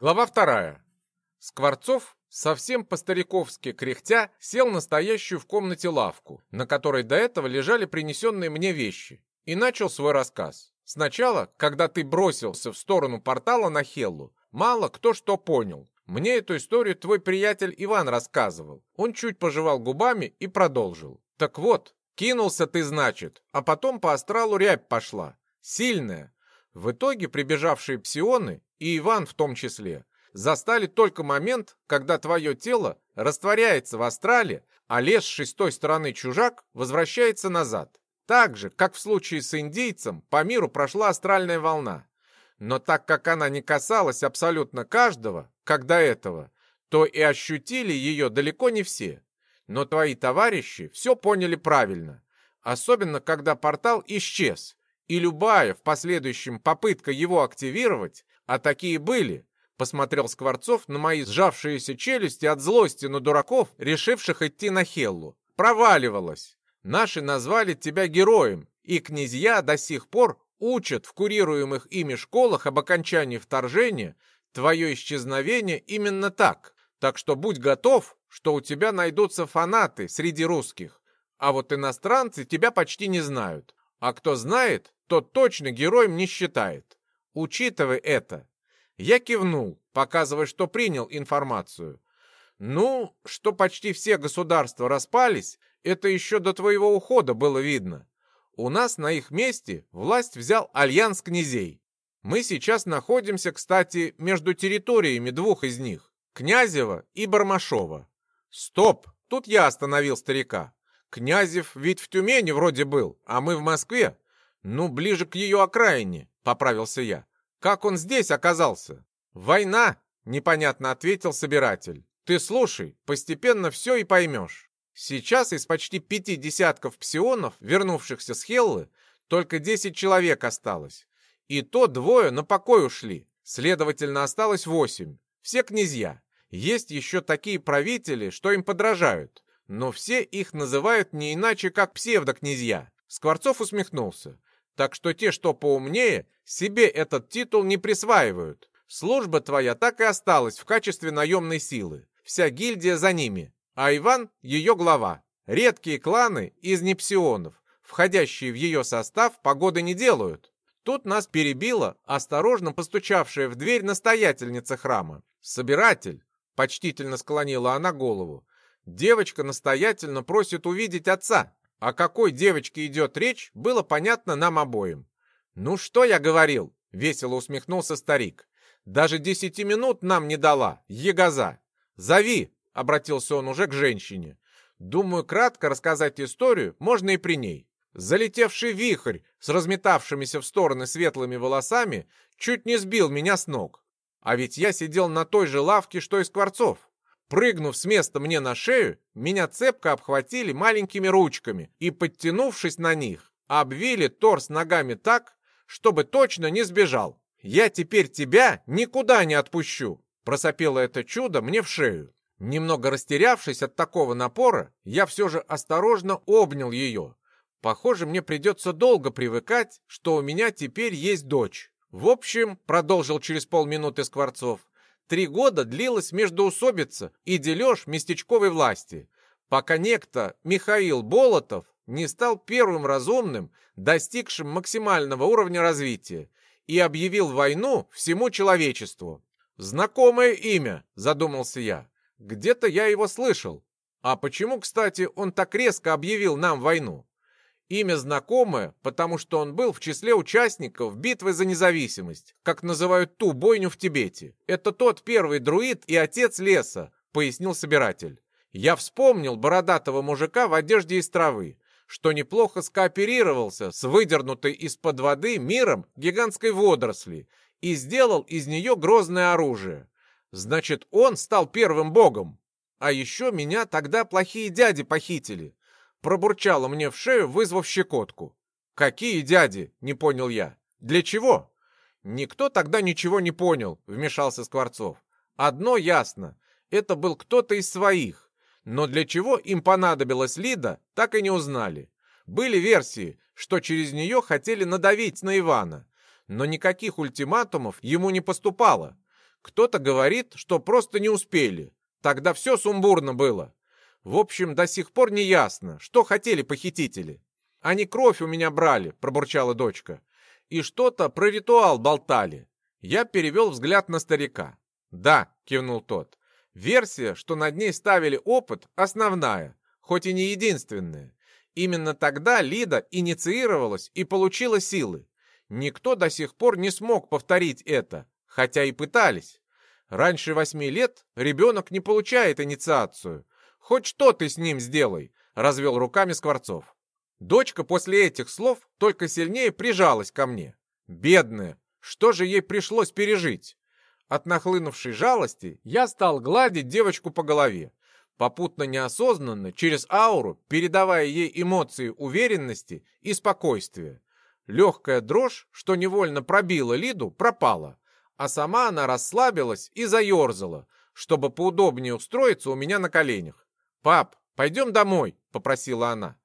Глава вторая. Скворцов, совсем по-стариковски кряхтя, сел на стоящую в комнате лавку, на которой до этого лежали принесенные мне вещи, и начал свой рассказ. Сначала, когда ты бросился в сторону портала на Хеллу, мало кто что понял. Мне эту историю твой приятель Иван рассказывал. Он чуть пожевал губами и продолжил. Так вот, кинулся ты, значит, а потом по астралу рябь пошла. Сильная. В итоге прибежавшие псионы и Иван в том числе, застали только момент, когда твое тело растворяется в астрале, а лезший с той стороны чужак возвращается назад. Так же, как в случае с индейцем, по миру прошла астральная волна. Но так как она не касалась абсолютно каждого, как до этого, то и ощутили ее далеко не все. Но твои товарищи все поняли правильно, особенно когда портал исчез, и любая в последующем попытка его активировать а такие были, посмотрел Скворцов на мои сжавшиеся челюсти от злости на дураков, решивших идти на Хеллу. Проваливалось. Наши назвали тебя героем, и князья до сих пор учат в курируемых ими школах об окончании вторжения твое исчезновение именно так. Так что будь готов, что у тебя найдутся фанаты среди русских. А вот иностранцы тебя почти не знают. А кто знает, тот точно героем не считает. Учитывай это. Я кивнул, показывая, что принял информацию. Ну, что почти все государства распались, это еще до твоего ухода было видно. У нас на их месте власть взял альянс князей. Мы сейчас находимся, кстати, между территориями двух из них, Князева и Бармашова. Стоп, тут я остановил старика. Князев ведь в Тюмени вроде был, а мы в Москве. Ну, ближе к ее окраине. — поправился я. «Как он здесь оказался?» «Война!» — непонятно ответил собиратель. «Ты слушай, постепенно все и поймешь. Сейчас из почти пяти десятков псионов, вернувшихся с Хеллы, только десять человек осталось. И то двое на покой ушли. Следовательно, осталось восемь. Все князья. Есть еще такие правители, что им подражают. Но все их называют не иначе, как псевдокнязья. Скворцов усмехнулся. Так что те, что поумнее, себе этот титул не присваивают. Служба твоя так и осталась в качестве наемной силы. Вся гильдия за ними, а Иван — ее глава. Редкие кланы из непсионов, входящие в ее состав, погоды не делают. Тут нас перебила осторожно постучавшая в дверь настоятельница храма. «Собиратель!» — почтительно склонила она голову. «Девочка настоятельно просит увидеть отца». О какой девочке идет речь, было понятно нам обоим. «Ну что я говорил?» — весело усмехнулся старик. «Даже десяти минут нам не дала, егоза. Зови!» — обратился он уже к женщине. «Думаю, кратко рассказать историю можно и при ней. Залетевший вихрь с разметавшимися в стороны светлыми волосами чуть не сбил меня с ног. А ведь я сидел на той же лавке, что и Скворцов. Прыгнув с места мне на шею, меня цепко обхватили маленькими ручками и, подтянувшись на них, обвили торс ногами так, чтобы точно не сбежал. «Я теперь тебя никуда не отпущу!» Просопело это чудо мне в шею. Немного растерявшись от такого напора, я все же осторожно обнял ее. Похоже, мне придется долго привыкать, что у меня теперь есть дочь. В общем, продолжил через полминуты Скворцов, Три года длилась междоусобица и дележ местечковой власти, пока некто Михаил Болотов не стал первым разумным, достигшим максимального уровня развития, и объявил войну всему человечеству. «Знакомое имя», — задумался я. «Где-то я его слышал. А почему, кстати, он так резко объявил нам войну?» Имя знакомое, потому что он был в числе участников битвы за независимость, как называют ту бойню в Тибете. Это тот первый друид и отец леса, пояснил собиратель. Я вспомнил бородатого мужика в одежде из травы, что неплохо скооперировался с выдернутой из-под воды миром гигантской водоросли и сделал из нее грозное оружие. Значит, он стал первым богом. А еще меня тогда плохие дяди похитили. Пробурчала мне в шею, вызвав щекотку. «Какие дяди?» — не понял я. «Для чего?» «Никто тогда ничего не понял», — вмешался Скворцов. «Одно ясно. Это был кто-то из своих. Но для чего им понадобилась Лида, так и не узнали. Были версии, что через нее хотели надавить на Ивана. Но никаких ультиматумов ему не поступало. Кто-то говорит, что просто не успели. Тогда все сумбурно было. В общем, до сих пор не ясно, что хотели похитители. Они кровь у меня брали, пробурчала дочка. И что-то про ритуал болтали. Я перевел взгляд на старика. Да, кивнул тот. Версия, что над ней ставили опыт, основная, хоть и не единственная. Именно тогда Лида инициировалась и получила силы. Никто до сих пор не смог повторить это, хотя и пытались. Раньше восьми лет ребенок не получает инициацию. Хоть что ты с ним сделай, развел руками Скворцов. Дочка после этих слов только сильнее прижалась ко мне. Бедная, что же ей пришлось пережить? От нахлынувшей жалости я стал гладить девочку по голове, попутно неосознанно, через ауру, передавая ей эмоции уверенности и спокойствия. Легкая дрожь, что невольно пробила Лиду, пропала, а сама она расслабилась и заерзала, чтобы поудобнее устроиться у меня на коленях. «Пап, пойдем домой», — попросила она.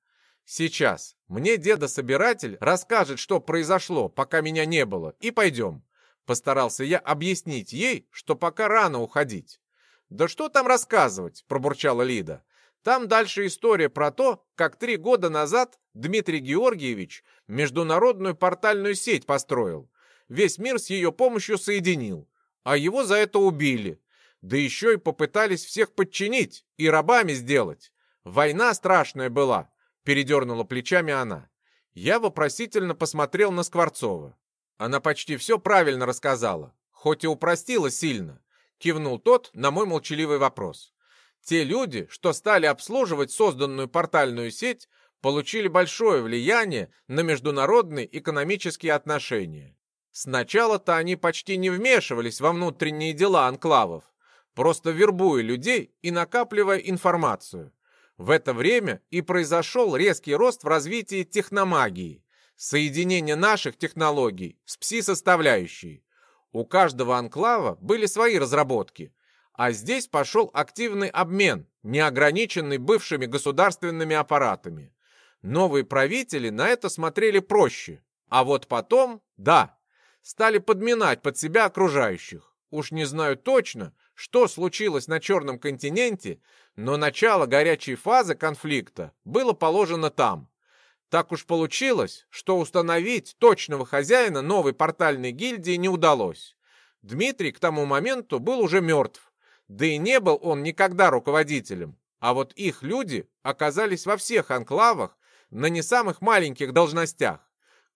«Сейчас. Мне деда-собиратель расскажет, что произошло, пока меня не было, и пойдем». Постарался я объяснить ей, что пока рано уходить. «Да что там рассказывать?» — пробурчала Лида. «Там дальше история про то, как три года назад Дмитрий Георгиевич международную портальную сеть построил. Весь мир с ее помощью соединил, а его за это убили. Да еще и попытались всех подчинить и рабами сделать. Война страшная была, передернула плечами она. Я вопросительно посмотрел на Скворцова. Она почти все правильно рассказала, хоть и упростила сильно. Кивнул тот на мой молчаливый вопрос. Те люди, что стали обслуживать созданную портальную сеть, получили большое влияние на международные экономические отношения. Сначала-то они почти не вмешивались во внутренние дела анклавов, просто вербуя людей и накапливая информацию. В это время и произошел резкий рост в развитии техномагии, соединение наших технологий с пси-составляющей. У каждого анклава были свои разработки, а здесь пошел активный обмен, неограниченный бывшими государственными аппаратами. Новые правители на это смотрели проще, а вот потом, да, стали подминать под себя окружающих. Уж не знаю точно, что случилось на Черном континенте, но начало горячей фазы конфликта было положено там. Так уж получилось, что установить точного хозяина новой портальной гильдии не удалось. Дмитрий к тому моменту был уже мертв, да и не был он никогда руководителем, а вот их люди оказались во всех анклавах на не самых маленьких должностях.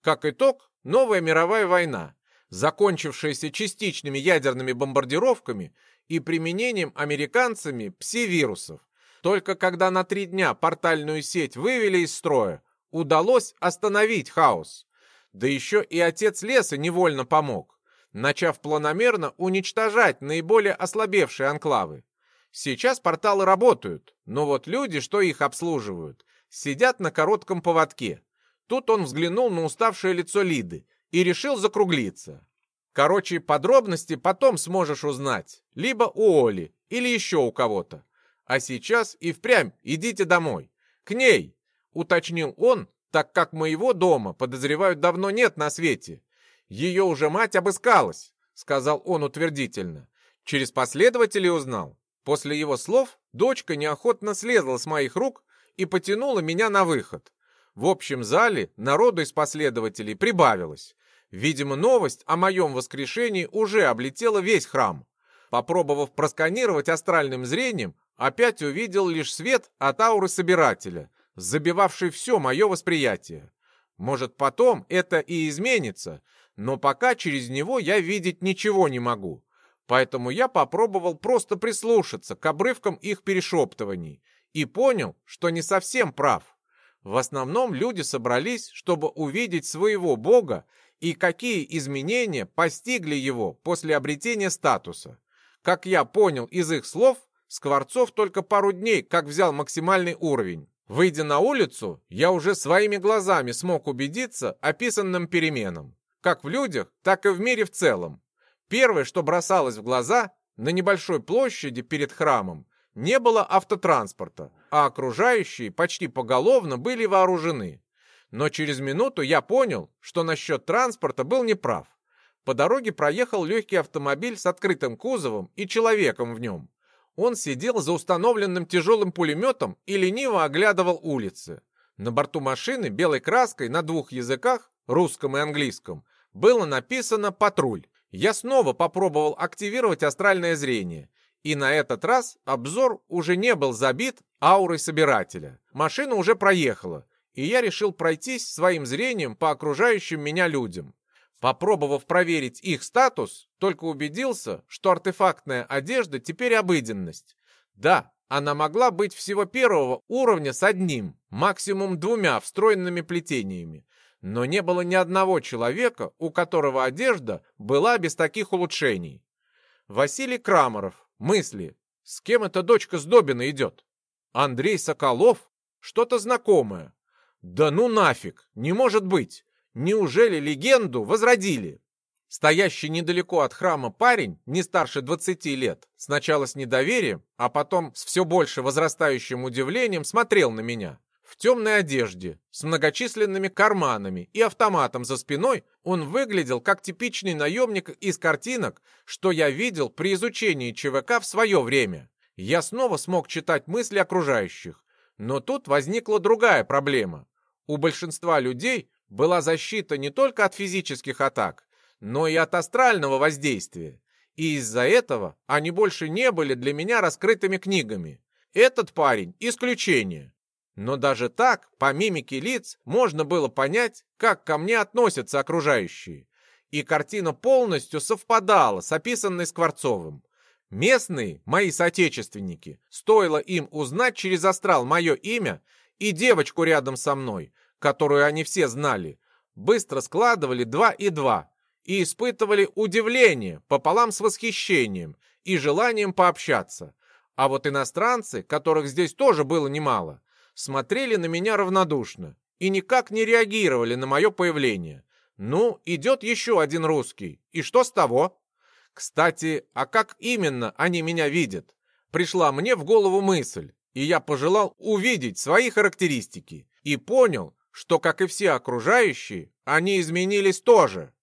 Как итог, новая мировая война, закончившаяся частичными ядерными бомбардировками и применением американцами пси-вирусов. Только когда на три дня портальную сеть вывели из строя, удалось остановить хаос. Да еще и отец леса невольно помог, начав планомерно уничтожать наиболее ослабевшие анклавы. Сейчас порталы работают, но вот люди, что их обслуживают, сидят на коротком поводке. Тут он взглянул на уставшее лицо Лиды и решил закруглиться. Короче, подробности потом сможешь узнать. Либо у Оли, или еще у кого-то. А сейчас и впрямь идите домой. К ней, уточнил он, так как моего дома, подозревают, давно нет на свете. Ее уже мать обыскалась, сказал он утвердительно. Через последователей узнал. После его слов дочка неохотно слезла с моих рук и потянула меня на выход. В общем зале народу из последователей прибавилось. Видимо, новость о моем воскрешении уже облетела весь храм. Попробовав просканировать астральным зрением, опять увидел лишь свет от ауры собирателя, забивавший все мое восприятие. Может, потом это и изменится, но пока через него я видеть ничего не могу. Поэтому я попробовал просто прислушаться к обрывкам их перешептываний и понял, что не совсем прав. В основном люди собрались, чтобы увидеть своего бога и какие изменения постигли его после обретения статуса. Как я понял из их слов, Скворцов только пару дней как взял максимальный уровень. Выйдя на улицу, я уже своими глазами смог убедиться описанным переменам. Как в людях, так и в мире в целом. Первое, что бросалось в глаза, на небольшой площади перед храмом не было автотранспорта, а окружающие почти поголовно были вооружены. Но через минуту я понял, что насчет транспорта был неправ. По дороге проехал легкий автомобиль с открытым кузовом и человеком в нем. Он сидел за установленным тяжелым пулеметом и лениво оглядывал улицы. На борту машины белой краской на двух языках, русском и английском, было написано «Патруль». Я снова попробовал активировать астральное зрение. И на этот раз обзор уже не был забит аурой собирателя. Машина уже проехала, и я решил пройтись своим зрением по окружающим меня людям. Попробовав проверить их статус, только убедился, что артефактная одежда теперь обыденность. Да, она могла быть всего первого уровня с одним, максимум двумя встроенными плетениями. Но не было ни одного человека, у которого одежда была без таких улучшений. Василий Крамаров. Мысли. С кем эта дочка Сдобина идет? Андрей Соколов? Что-то знакомое. Да ну нафиг, не может быть. Неужели легенду возродили? Стоящий недалеко от храма парень, не старше 20 лет, сначала с недоверием, а потом с все больше возрастающим удивлением смотрел на меня. В темной одежде, с многочисленными карманами и автоматом за спиной, он выглядел как типичный наемник из картинок, что я видел при изучении ЧВК в свое время. Я снова смог читать мысли окружающих. Но тут возникла другая проблема. У большинства людей была защита не только от физических атак, но и от астрального воздействия. И из-за этого они больше не были для меня раскрытыми книгами. Этот парень – исключение. Но даже так, по мимике лиц, можно было понять, как ко мне относятся окружающие. И картина полностью совпадала с описанной Скворцовым. Местные, мои соотечественники, стоило им узнать через астрал мое имя и девочку рядом со мной, которую они все знали, быстро складывали два и два и испытывали удивление пополам с восхищением и желанием пообщаться. А вот иностранцы, которых здесь тоже было немало, смотрели на меня равнодушно и никак не реагировали на мое появление. Ну, идет еще один русский, и что с того? Кстати, а как именно они меня видят? Пришла мне в голову мысль, и я пожелал увидеть свои характеристики и понял, что, как и все окружающие, они изменились тоже.